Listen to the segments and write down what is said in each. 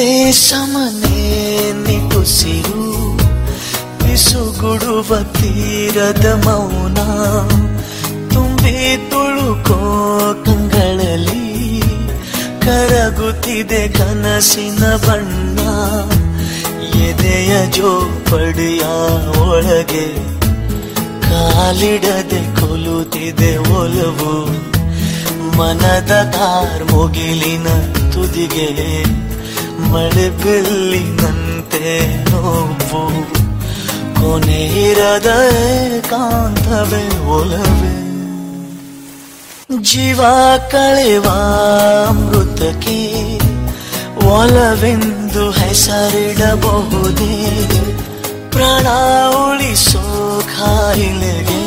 ದೇಶಮನೆ ನಿಟುಸಿರು ಬಿಸುಗುಡುವ ತೀರದ ಮೌನ, ತುಂಬಿ ತುಳುಕೋ ಕಂಗಳಲ್ಲಿ ಕರಗುತ್ತಿದೆ ಕನಸಿನ ಬಣ್ಣ, ಎದೆಯ ಜೋಪಡಿಯ ಒಳಗೆ ಕಾಲಿಡದೆ ಕೊಲುತ್ತಿದೆ ಒಲವು, ಮನದ ಕಾರ್ ಮುಗಿಲಿನ ತುದಿಗೆ. ಮಳೆ ಬಿಲ್ಲಿನಂತೆ ನೋವು. ಕೊನೆ ಇರದ ಕಾಂತವೇ ಒಲವೇ. ಜೀವ ಕಳೆವ ಅಮೃತಕ್ಕೆ ಒಲವೆಂದು ಹೆಸರಿಡಬಹುದೇ. ಪ್ರಾಣ ಉಳಿಸೋ ಕಾಯಿಲೆಗೆ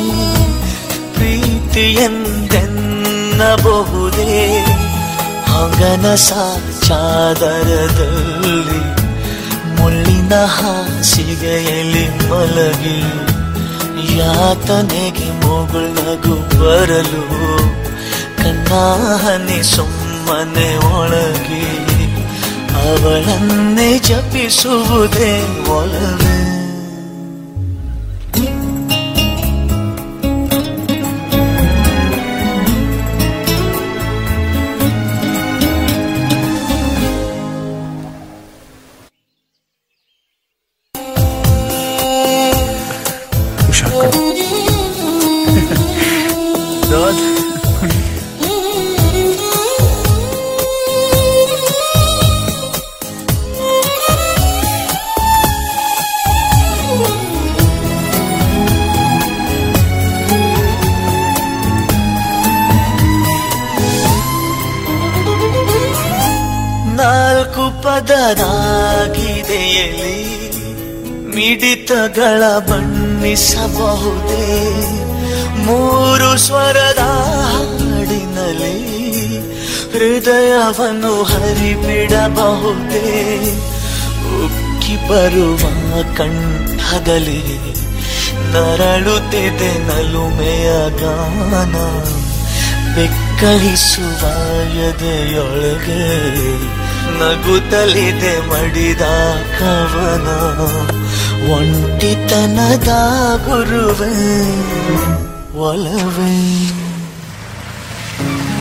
ಪ್ರೀತಿಯೆಂದೆನ್ನಬಹುದೇ ಅಂಗನ ಚಾದರದಲ್ಲಿ ಮುಳ್ಳಿನ ಹಾಸಿಗೆಯಲ್ಲಿ ಮಲಗಿ ಯಾತನೆಗೆ ಮುಗುಳಗು ಬರಲು ಕಣ್ಣಾಹನಿ ಸುಮ್ಮನೆ ಒಳಗಿ ಅವಳನ್ನೇ ಜಪಿಸುವುದೇ ಒಲವೇ? ನಾಲ್ಕು ಪದರಾಗಿದೆಯಲಿ ಮಿಡಿತಗಳ ಬಣ್ಣಿಸಬಹುದೇ? ಮೂರು ಸ್ವರದ ಹಾಡಿನಲ್ಲಿ ಹೃದಯವನ್ನು ಹರಿಬಿಡಬಹುದೇ? ಉಕ್ಕಿ ಬರುವ ಕಂಠದಲ್ಲಿ ನರಳುತ್ತಿದೆ ನಲುಮೆಯ ಗಾನ. ಬೆಕ್ಕಳಿಸುವ ಎದೆಯೊಳಗೆ ನಗುತ್ತಲಿದೆ ಮಡಿದ ಕವನ. ಒಂಟಿತನದ ಗುರುವೆ ಒಲವೇ.